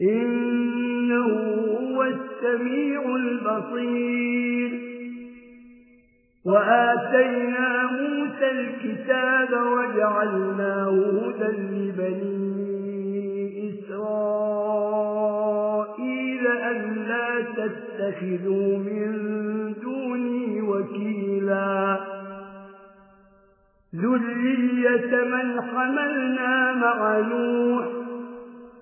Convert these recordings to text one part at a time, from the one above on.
إنه هو السميع البصير. وآتينا موسى الكتاب وجعلناه هدى لبني إسرائيل أن لا تتخذوا من دوني وكيلا. ذرية من حملنا مع نوح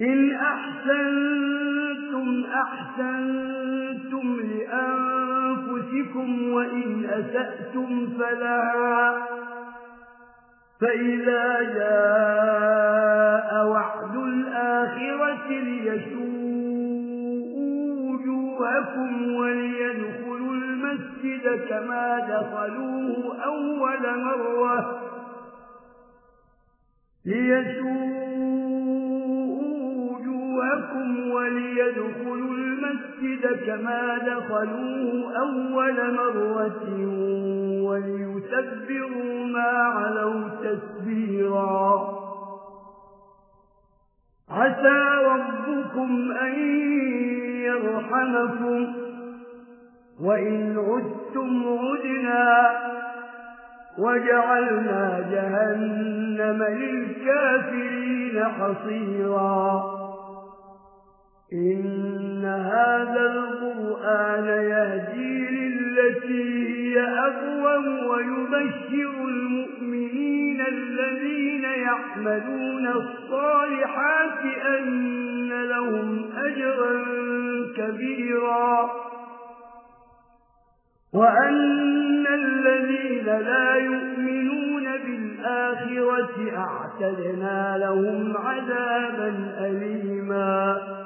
إن أحسنتم أحسنتم لأنفسكم وإن أسأتم فلا فإذا جاء وعد الآخرة ليسوءوا وجوهكم وليدخلوا المسجد كما دخلوه أول مرة ليسوءوا لكم وليدخلوا المسجد كما دخلوه أول مرة وليتبروا ما علوا تسبيرا عسى ربكم أن يرحمكم وإن عدتم عدنا وجعلنا جهنم للكافرين حصيرا إن هذا القرآن يهدي للتي هي أقوى ويبشر المؤمنين الذين يعملون الصالحات أن لهم أجرا كبيرا. وأن الذين لا يؤمنون بالآخرة أعتدنا لهم عذابا أليما.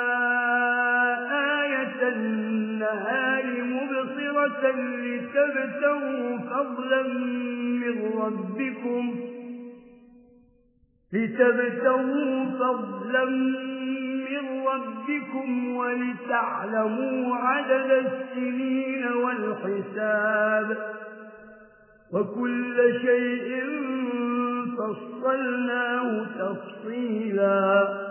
تبة لتبتغوا فضلا من ربكم لتبتغوا فضلا من ربكم ولتعلموا عدد السنين والحساب وكل شيء فصلناه تفصيلا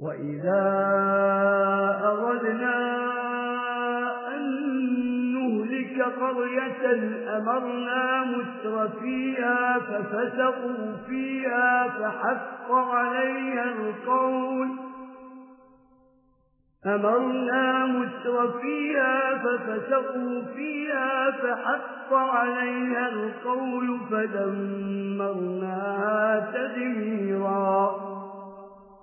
وإذا أردنا أن نهلك قرية أمرنا مسر فيها ففسقوا فيها فحق عليها القول أمرنا مسر فيها ففسقوا فيها فحق عليها القول فدمرناها تدميرا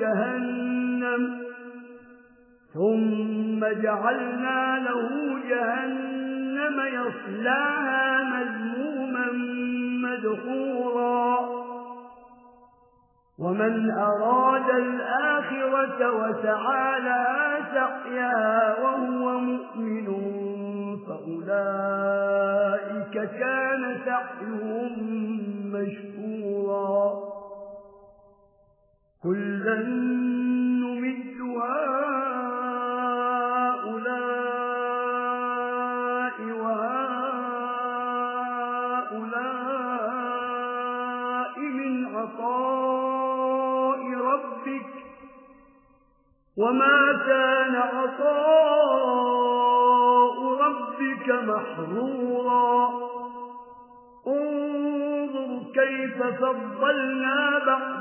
جهنم ثم جعلنا له جهنم يصلاها مذموما مدخورا ومن أراد الآخرة وسعى لها سعيا وهو مؤمن فأولئك كان سعيهم مشكورا. كلا نمد هؤلاء وهؤلاء من عطاء ربك وما كان عطاء ربك محرورا انظر كيف فضلنا بعض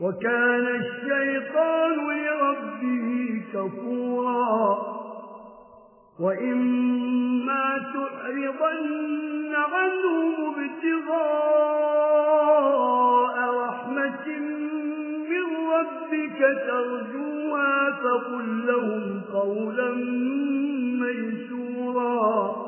وكان الشيطان لربه كفورا. وإما تعرضن عنه ابتغاء رحمة من ربك ترجوها فقل لهم قولا ميسورا.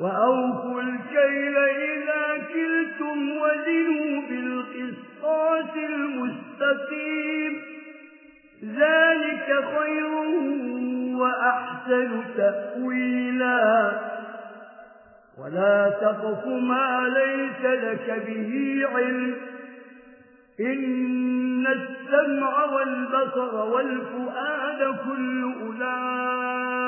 وأوفوا الكيل إذا كلتم وزنوا بالقصاص المستقيم. ذلك خير وأحسن تأويلا. ولا تقف ما ليس لك به علم. إن السمع والبصر والفؤاد كل أولاد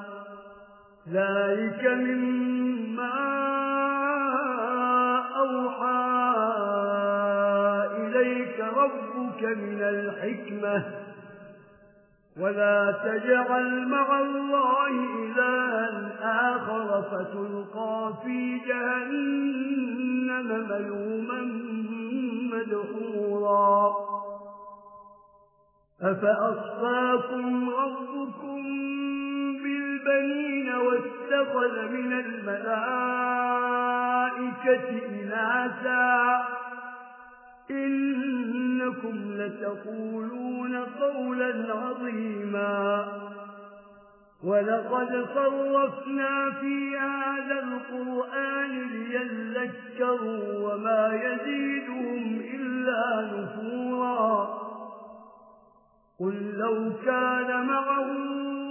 ذلك مما أوحى إليك ربك من الحكمة. ولا تجعل مع الله إلها آخر فتلقى في جهنم ملوما مدحورا. أفأصفاكم ربكم البنين واستخذ من الملائكة إناسا إنكم لتقولون قولا عظيما. ولقد صرفنا في هذا القرآن ليذكروا وما يزيدهم إلا نفورا. قل لو كان معهم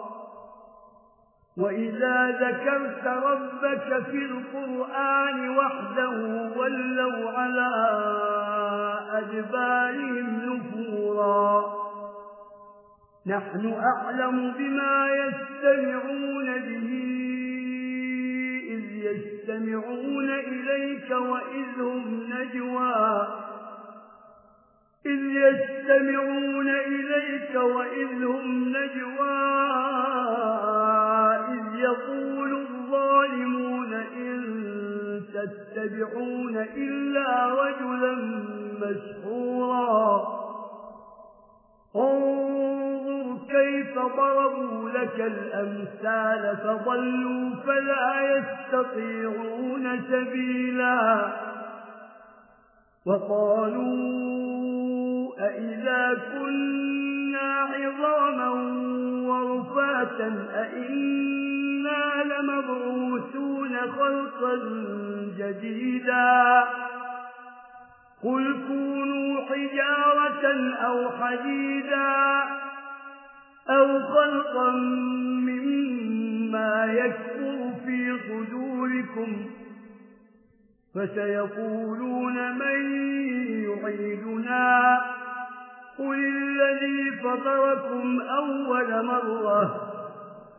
وإذا ذكرت ربك في القرآن وحده ولوا على أجبارهم نفورا نحن أعلم بما يستمعون به إذ يستمعون إليك وإذ هم نجوى إذ يستمعون إليك وإذ هم نجوى يقول الظالمون إن تتبعون إلا رجلا مشهورا انظر كيف ضربوا لك الأمثال فضلوا فلا يستطيعون سبيلا. وقالوا أئذا كنا عظاما ورفاتا أئنا إنا لمبعوثون خلقا جديدا قل كونوا حجارة أو حديدا أو خلقا مما يكفر في صدوركم فسيقولون من يعيدنا قل الذي فطركم أول مرة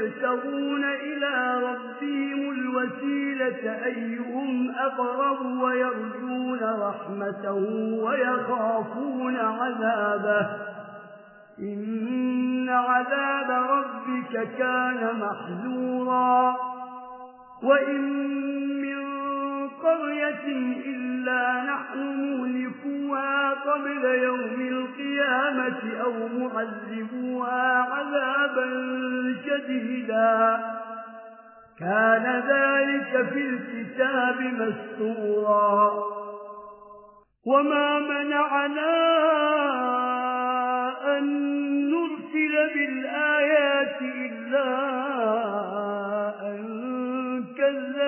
يبتغون إلى ربهم الوسيلة أيهم أقرب ويرجون رحمته ويخافون عذابه. إن عذاب ربك كان محذورا. وإن من قرية إلا نحن مولكوها قبل يوم القيامة أو معذبوها عذابا شديدا. كان ذلك في الكتاب مسطورا وما منعنا أن نرسل بالآيات إلا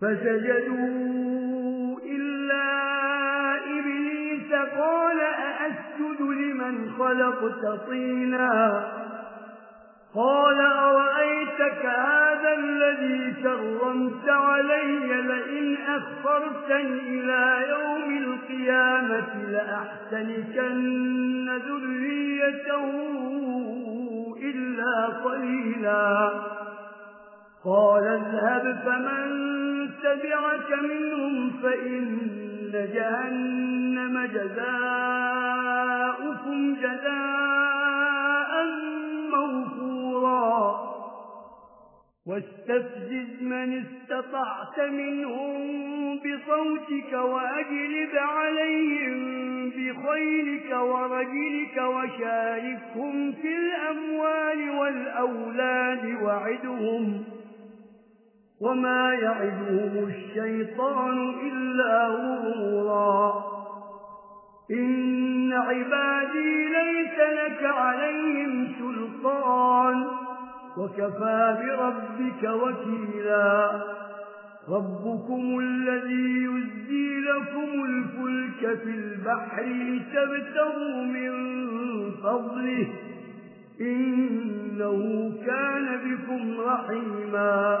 فسجدوا إلا إبليس قال أأسجد لمن خلقت طينا قال أرأيتك هذا الذي كرمت علي لئن أخفرتني إلى يوم القيامة لأحسنكن ذريته إلا قليلا قال اذهب فمن تبعك منهم فإن جهنم جزاؤكم جزاء موفورا. واستفزز من استطعت منهم بصوتك وأجلب عليهم بخيرك ورجلك وشاركهم في الأموال والأولاد وعدهم وعدهم وما يعدهم الشيطان إلا غرورا. إن عبادي ليس لك عليهم سلطان. وكفى بربك وكيلا. ربكم الذي يزي لكم الفلك في البحر لتبتغوا من فضله. إنه كان بكم رحيما.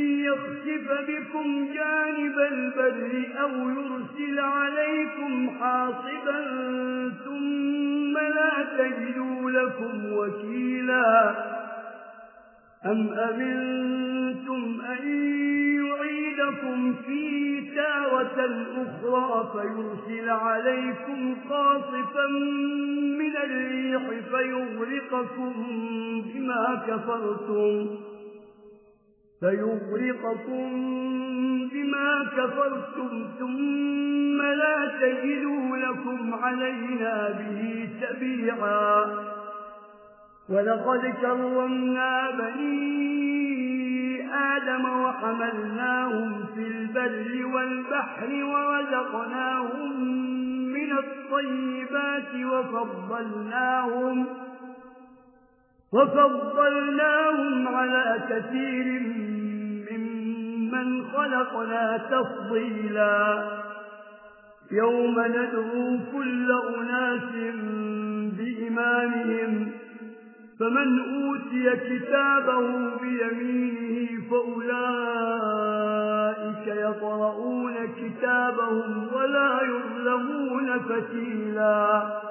يخسف بكم جانب البر أو يرسل عليكم حاصبا ثم لا تجدوا لكم وكيلا أم أمنتم أن يعيدكم في تاوة أخرى فيرسل عليكم قاصفا من الريح فيغرقكم بما كفرتم فيغرقكم بما كفرتم ثم لا تجدوا لكم علينا به سبيعا ولقد كرمنا بني آدم وحملناهم في البر والبحر ورزقناهم من الطيبات وفضلناهم وفضلناهم وفضلناهم على كثير ممن خلقنا تفضيلا. يوم ندعو كل أناس بإمامهم فمن أوتي كتابه بيمينه فأولئك يطرؤون كتابهم ولا يظلمون فتيلا.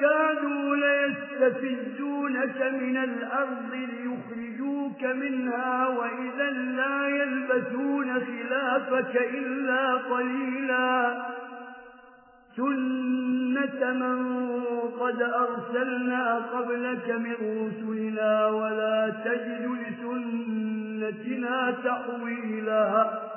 كانوا ليستفزونك من الأرض ليخرجوك منها وإذا لا يلبسون خلافك إلا قليلا. سنة من قد أرسلنا قبلك من رسلنا ولا تجد لسنتنا تحويلها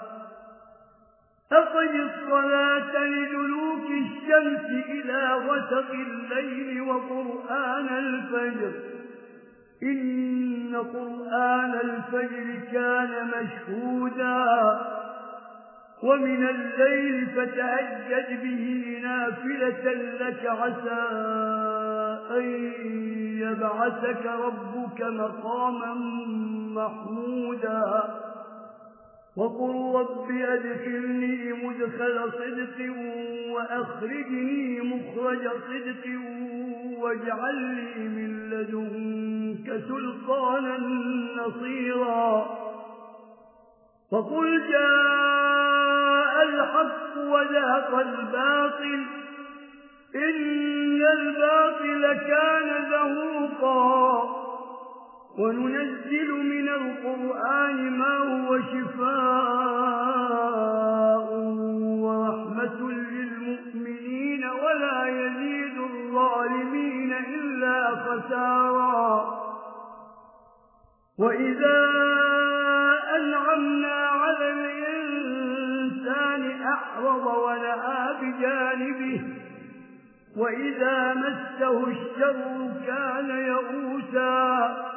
أقل الصلاة لدلوك الشمس إلى وسق الليل وقرآن الفجر؟ إن قرآن الفجر كان مشهودا. ومن الليل فتهجد به نافلة لك عسى أن يبعثك ربك مقاما محمودا. وقل رب أدخلني مدخل صدق وأخرجني مخرج صدق واجعل لي من لدنك سلطانا نصيرا. فقل جاء الحق وزهق الباطل. إن الباطل كان ذهوقا وننزل من القرآن ما هو شفاء ورحمة للمؤمنين ولا يزيد الظالمين إلا خسارا. وإذا أنعمنا على الإنسان أعرض ونآ بجانبه وإذا مسه الشر كان يئوسا.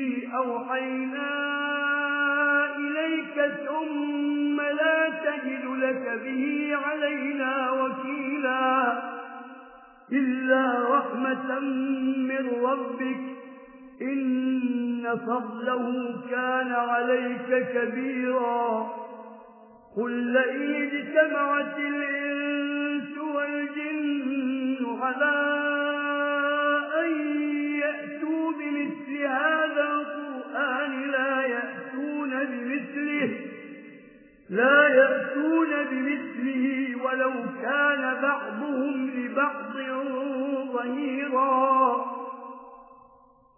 أوحينا إليك ثم لا تجد لك به علينا وكيلا إلا رحمة من ربك إن فضله كان عليك كبيرا قل لئن اجتمعت الإنس والجن على أن هذا القرآن لا يأتون بمثله لا يأتون بمثله ولو كان بعضهم لبعض ظهيرا.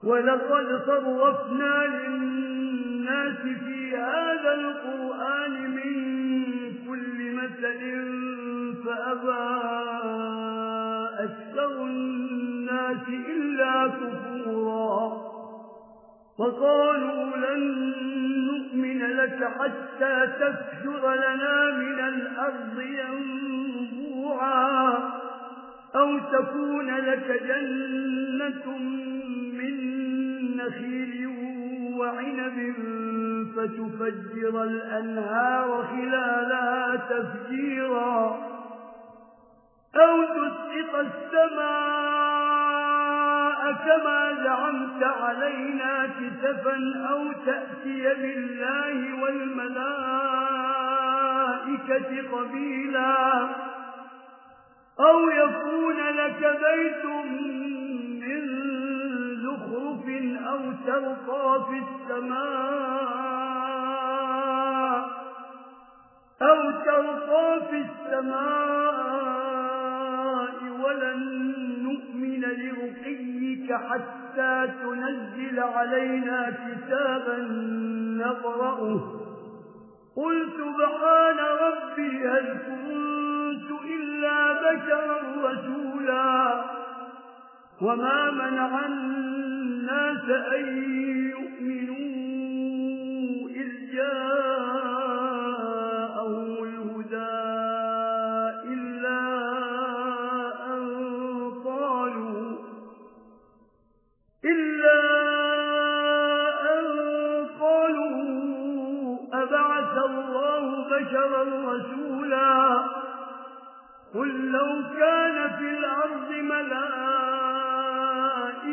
ولقد صرفنا للناس في هذا القرآن من كل مثل فأبى وقالوا لن نؤمن لك حتى تفجر لنا من الأرض ينبوعا أو تكون لك جنة من نخيل وعنب فتفجر الأنهار خلالها تفجيرا أو تسقط السماء كما زعمت علينا كسفا أو تأتي بالله والملائكة قبيلا أو يكون لك بيت من زخرف أو ترقى في السماء أو ترقى في السماء ولن بِرَبِّكَ حَتَّى تُنَزِّلَ عَلَيْنَا كِتَابًا نقرأه. قُلْ سُبْحَانَ رَبِّي هَلْ كُنْتُ إِلَّا بَشَرًا رَسُولًا؟ وَمَا مَنَعَ النَّاسَ أَن يُؤْمِنُوا إِذْ جَاءَ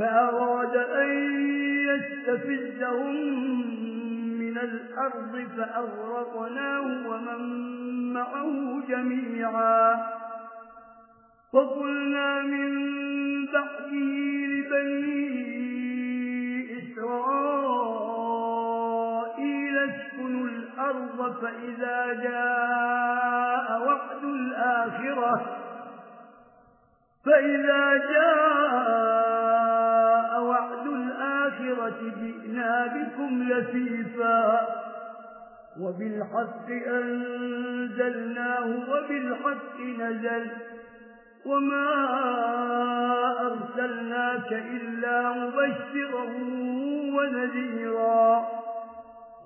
فأراد أن يستفزهم من الأرض فأغرقناه ومن معه جميعا. وقلنا من بعده لبني إسرائيل اسكنوا الأرض فإذا جاء وقت الآخرة فإذا جاء الآخرة جئنا بكم لسيفا وبالحق أنزلناه وبالحق نزل وما أرسلناك إلا مبشرا ونذيرا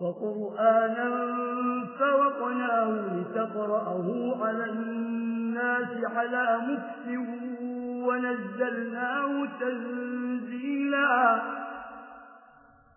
وقرآنا فرقناه لتقرأه على الناس على مكسر ونزلناه تنزيلا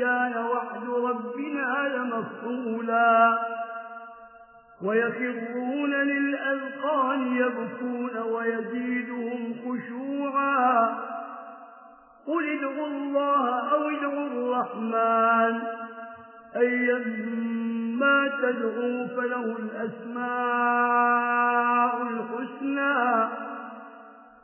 كان وحد ربنا لمفعولا. ويفرون للأذقان يبكون ويزيدهم خشوعا. قل ادعوا الله أو ادعوا الرحمن. أيما تدعوا فله الأسماء الحسنى.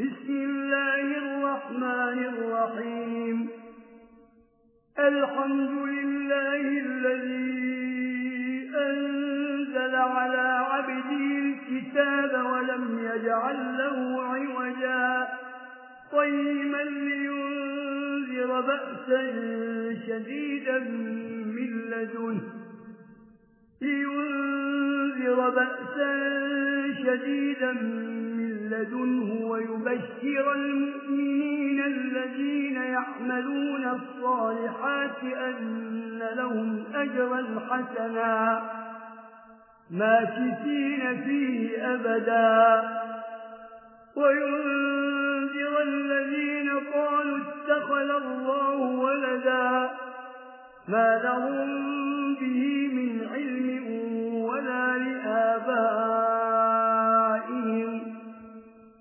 بسم الله الرحمن الرحيم. الحمد لله الذي أنزل على عبده الكتاب ولم يجعل له عوجا. طيما لينذر بأسا شديدا من لدنه. لينذر بأسا شديدا من لدنه ويبشر المؤمنين الذين يعملون الصالحات أن لهم أجرا حسنا. ماكثين فيه أبدا. وينذر الذين قالوا اتخل الله ولدا. ما لهم به من علم ولا لآبائهم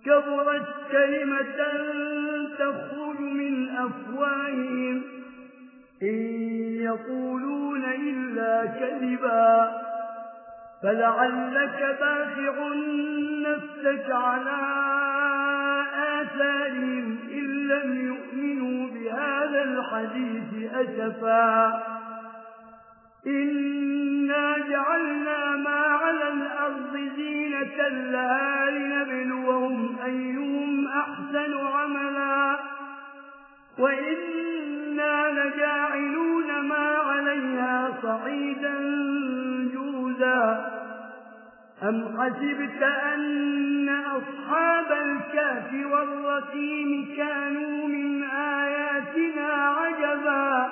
كبرت كلمة تخرج من أفواههم. إن يقولون إلا كذبا. فلعلك بافع نفسك على آثارهم إن لم يؤمنوا بهذا الحديث أسفا. إنا جعلنا ما على الأرض زينة لها لنبلوهم أيهم أحسن عملا وإنا لجاعلون ما عليها صعيدا جوزا أم حسبت أن أصحاب الكهف والرقيم كانوا من آياتنا عجبا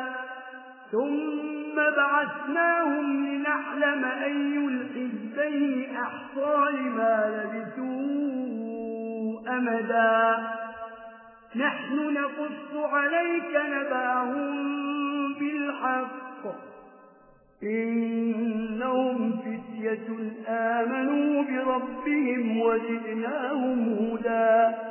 ثم بعثناهم لنعلم أي الحزبين أحصى لما لبثوا أمدا. نحن نقص عليك نباهم بالحق. إنهم فتية آمنوا بربهم وجئناهم هدى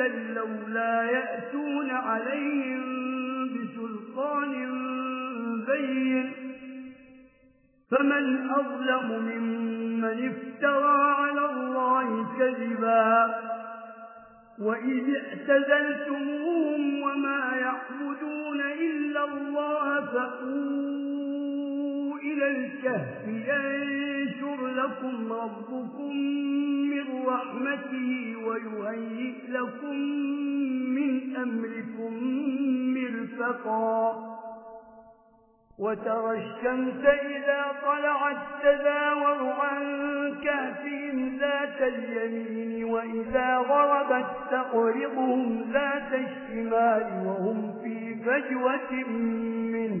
لولا لَا يَأْتُونَ عَلَيْهِمْ بِسُلْطَانٍ بَيِّنٍ. فَمَنْ أَظْلَمُ مِمَّنِ افْتَرَى عَلَى اللَّهِ كَذِبًا. وَإِذِ اعْتَزَلْتُمُوهُمْ وَمَا يَعْبُدُونَ إِلَّا اللَّهَ فَأْوُوا إلى الكهف ينشر لكم ربكم من رحمته ويهيئ لكم من أمركم مرفقا. وترى الشمس إذا طلعت تذاور عن كهفهم ذات اليمين وإذا غربت تقرضهم ذات الشمال وهم في فجوة منه.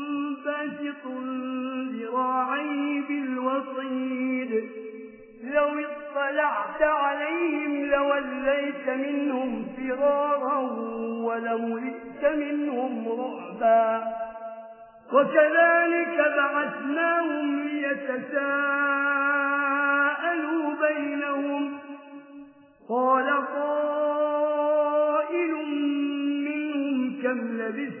فاسق ذراعيه بالوصيد. لو اطلعت عليهم لوليت منهم فرارا ولملئت منهم رعبا. وكذلك بعثناهم ليتساءلوا بينهم. قال قائل منهم كم لبث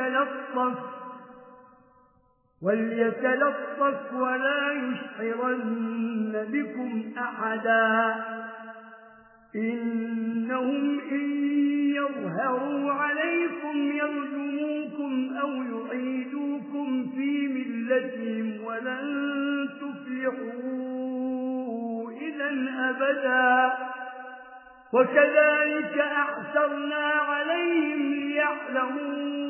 يتلطف وليتلطف ولا يشعرن بكم أحدا إنهم إن يظهروا عليكم يرجموكم أو يعيدوكم في ملتهم ولن تفلحوا إذا أبدا وكذلك أحسرنا عليهم ليعلمون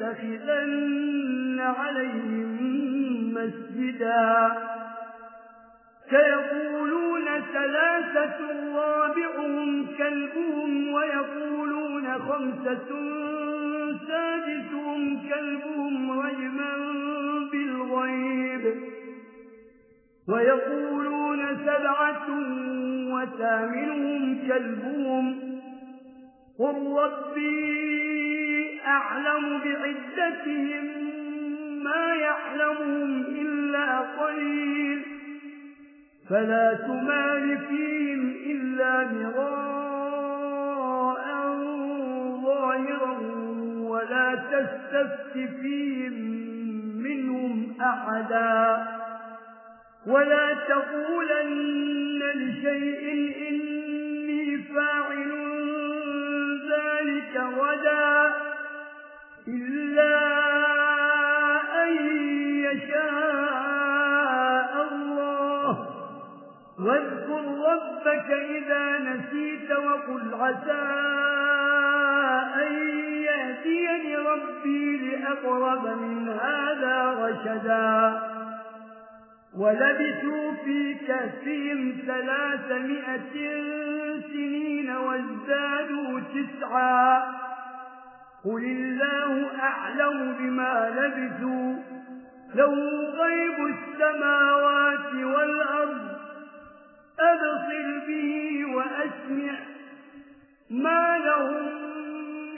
لأتخذن عليهم مسجدا. سيقولون ثلاثة رابعهم كلبهم ويقولون خمسة سادسهم كلبهم رجما بالغيب. ويقولون سبعة وثامنهم كلبهم. قل ربي أعلم بعدتهم ما يعلمهم إلا قليل. فلا تمال فيهم إلا مراء ظاهرا ولا تستفت فيهم منهم أحدا. ولا تقولن عسى أن يهديني ربي لأقرب من هذا رشدا. ولبثوا في كهفهم ثلاثمائة سنين وازدادوا تسعا. قل الله أعلم بما لبثوا. لو غيب السماوات والأرض. أبصر به وأسمع. ما لهم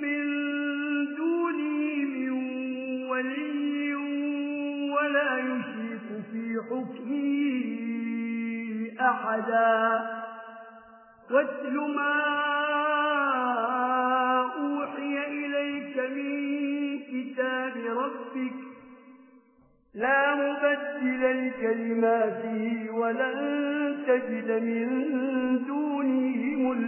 من دوني من ولي ولا يشرك في حكمي أحدا. واتل ما أوحي إليك من كتاب ربك. لا مبدل لكلماته ولن تجد من دونه ملكا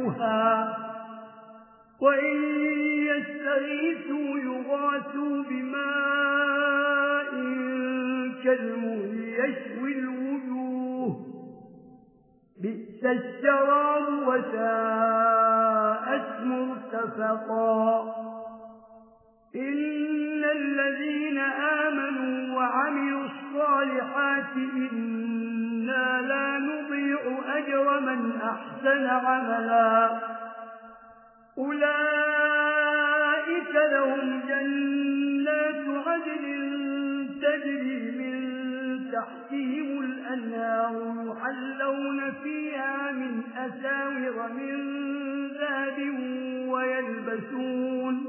يموتوها وإن يستغيثوا يغاثوا بماء كالمهل يشوي الوجوه بئس الشرار وساءت مرتفقا إن الذين آمنوا وعملوا الصالحات إنا لا نضيع أجر من أحسن أحسن عملا أولئك لهم جنات عدل تجري من تحتهم الأنهار يحلون فيها من أساور من ذاب ويلبسون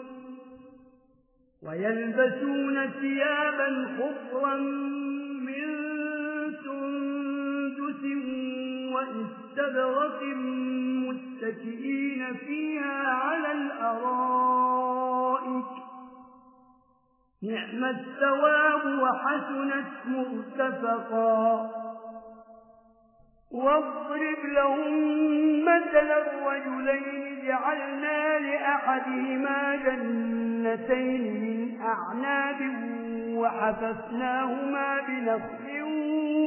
ويلبسون ثيابا خضرا من سندس وإسلام مستبرق متكئين فيها على الأرائك. نعم الثواب وحسنة مرتفقا. واضرب لهم مثلا رجلين جعلنا لأحدهما جنتين من أعناب وحففناهما بنخل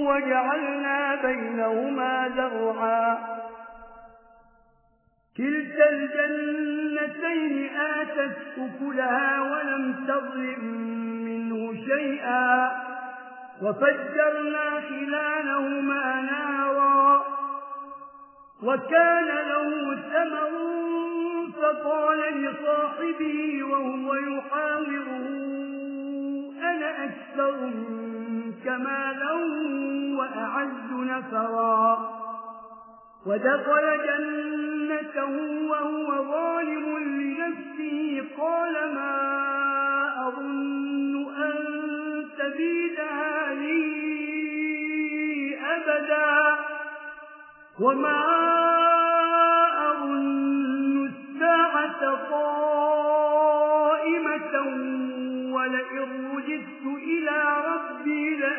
وجعلنا بينهما زرعا. كلتا الجنتين آتت أكلها ولم تظلم منه شيئا. وفجرنا خلالهما نارا. وكان له ثمر فقال لصاحبه وهو يحاوره أكثرهم كمالا وأعز نفرا ودخل جنته وهو ظالم لنفسه قال ما أظن أن تبيد هذه أبدا وما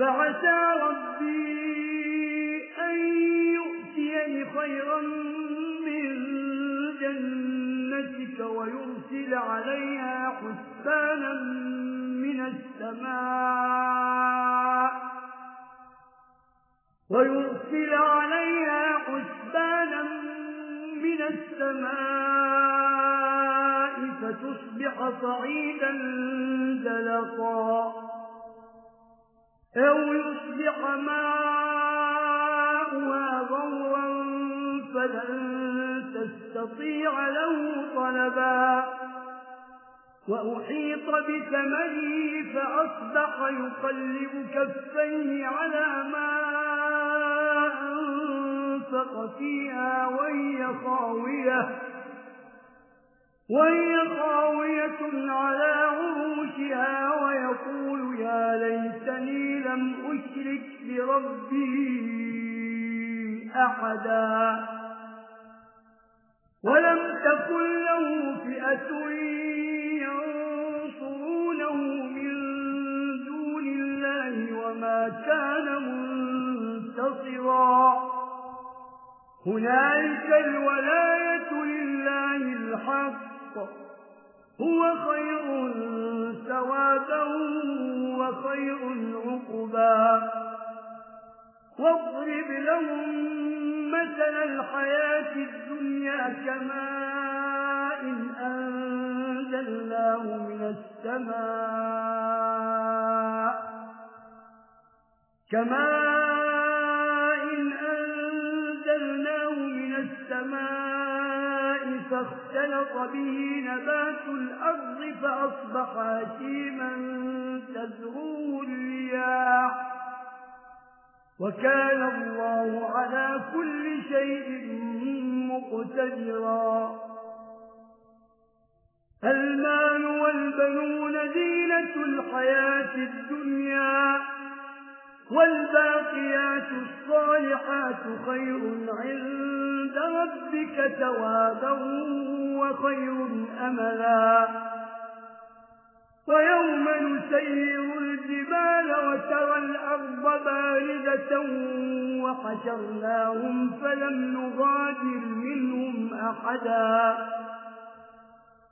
فعسى ربي أن يؤتيني خيرا من جنتك ويرسل عليها حسانا من السماء ويرسل عليها حسبانا من السماء فتصبح صعيدا زلقا أو يصبح ماءها غورا فلن تستطيع له طلبا وأحيط بثمنه فأصبح يقلب كفيه على ما أنفق فيها وهي خاوية وهي خاوية على عروشها ويقول يا ليتني لم أشرك بربي أحدا. ولم تكن له فئة ينصرونه من دون الله وما كان منتصرا. هناك الولاية لله الحق الحق هو خير سوادا وخير عقبا. واضرب لهم مثل الحياة الدنيا كماء أنزلناه من السماء. كماء فاختلط به نبات الأرض فأصبح هشيما تزروه الرياح. وكان الله على كل شيء مقتدرا. المال والبنون زينة الحياة الدنيا. والباقيات الصالحات خير عند ربك توابا وخير أملا. ويوم نسير الجبال وترى الأرض باردة وحشرناهم فلم نغادر منهم أحدا.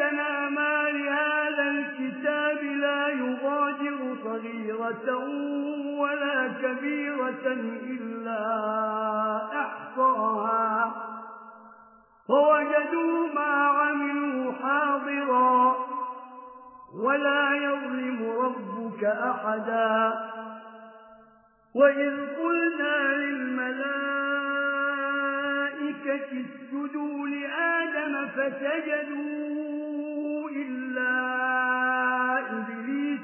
لنا ما لهذا الكتاب لا يغادر صغيرة ولا كبيرة إلا أحصاها فوجدوا ما عملوا حاضرا ولا يظلم ربك أحدا وإذ قلنا للملائكة اسجدوا لآدم فسجدوا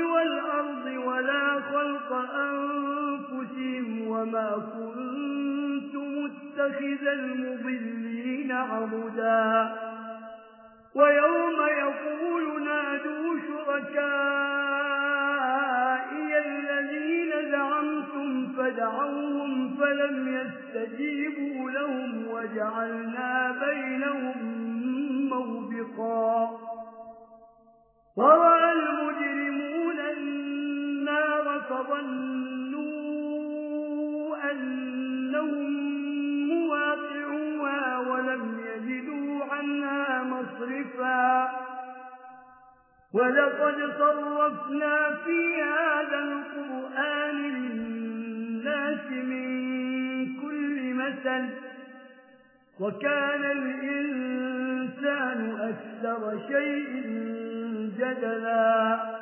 والأرض ولا خلق أنفسهم وما كنت متخذ المضلين عبدا. ويوم يقول نادوا شركائي الذين دعمتم فدعوهم فلم يستجيبوا لهم وجعلنا بينهم موبقا. ورأى المجرمين فظنوا أنهم مواقعوا ولم يجدوا عنها مصرفا. ولقد صرفنا في هذا القرآن للناس من كل مثل. وكان الإنسان أكثر شيء جدلا.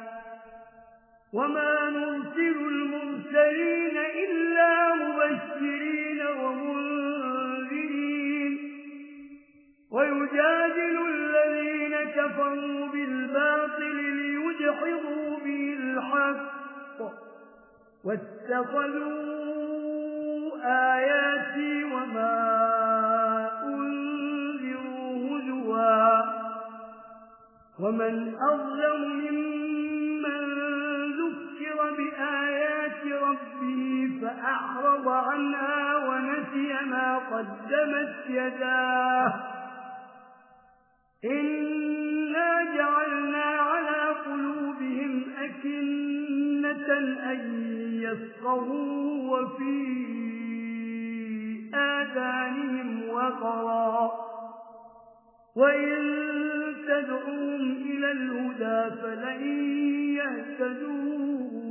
وما نرسل المرسلين إلا مبشرين ومنذرين ويجادل الذين كفروا بالباطل ليجحضوا به الحق واتخذوا آياتي وما أنذروا هزوا ومن أظلم ممن آيات ربه فأعرض عنها ونسي ما قدمت يداه. إنا جعلنا على قلوبهم أكنة أن يسقهوا وفي آذانهم وقرا. وإن تدعوهم إلى الهدى فلن يهتدون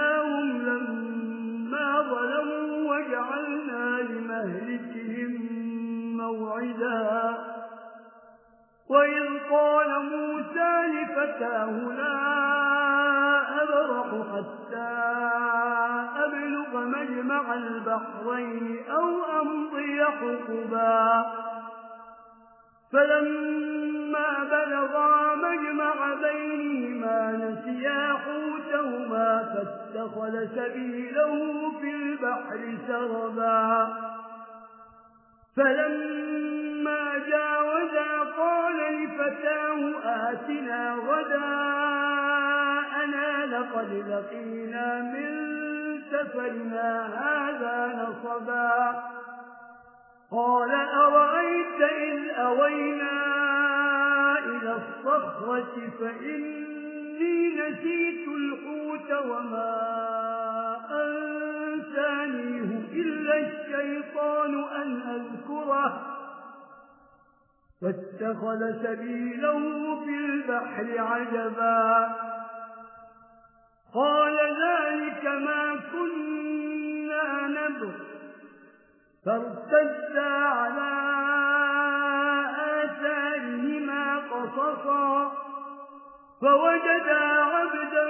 موسى لفتاه لا أبرح حتى أبلغ مجمع البحرين أو أمضي حقبا فلما بلغا مجمع بينهما نسيا حوتهما فاتخل سبيله في البحر سربا فلما جاوزا قال لفتاه آتنا غداءنا لقد لقينا من سفرنا هذا نصبا. قال أرأيت إن أوينا إلى الصخرة فإني نسيت الحوت وما أنت الشيطان أن أذكره. واتخذ سبيله في البحر عجبا. قال ذلك ما كنا نبر فارتدا على آثارهما قصصا. فوجدا عبدا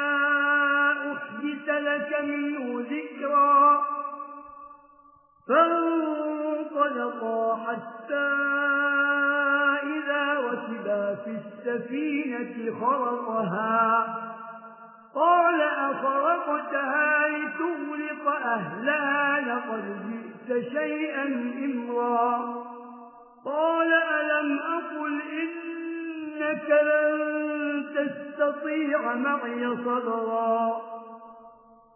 وثبت لك منه ذكرا فانطلقا حتى إذا ركبا في السفينة خرقها. قال أخرقتها لتغلق أهلها لقد جئت شيئا إمرا. قال ألم أقل إنك لن تستطيع معي صدرا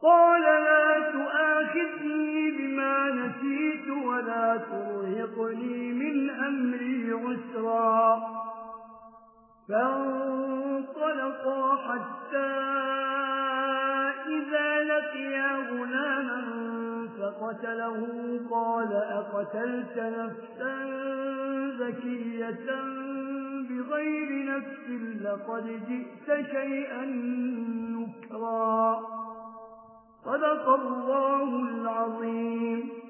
قال لا تؤاخذني بما نسيت ولا ترهقني من أمري عسرا. فانطلقا حتى إذا لقيا غلاما فقتله. قال أقتلت نفسا ذكية بغير نفس لقد جئت شيئا نكرا. صدق الله العظيم.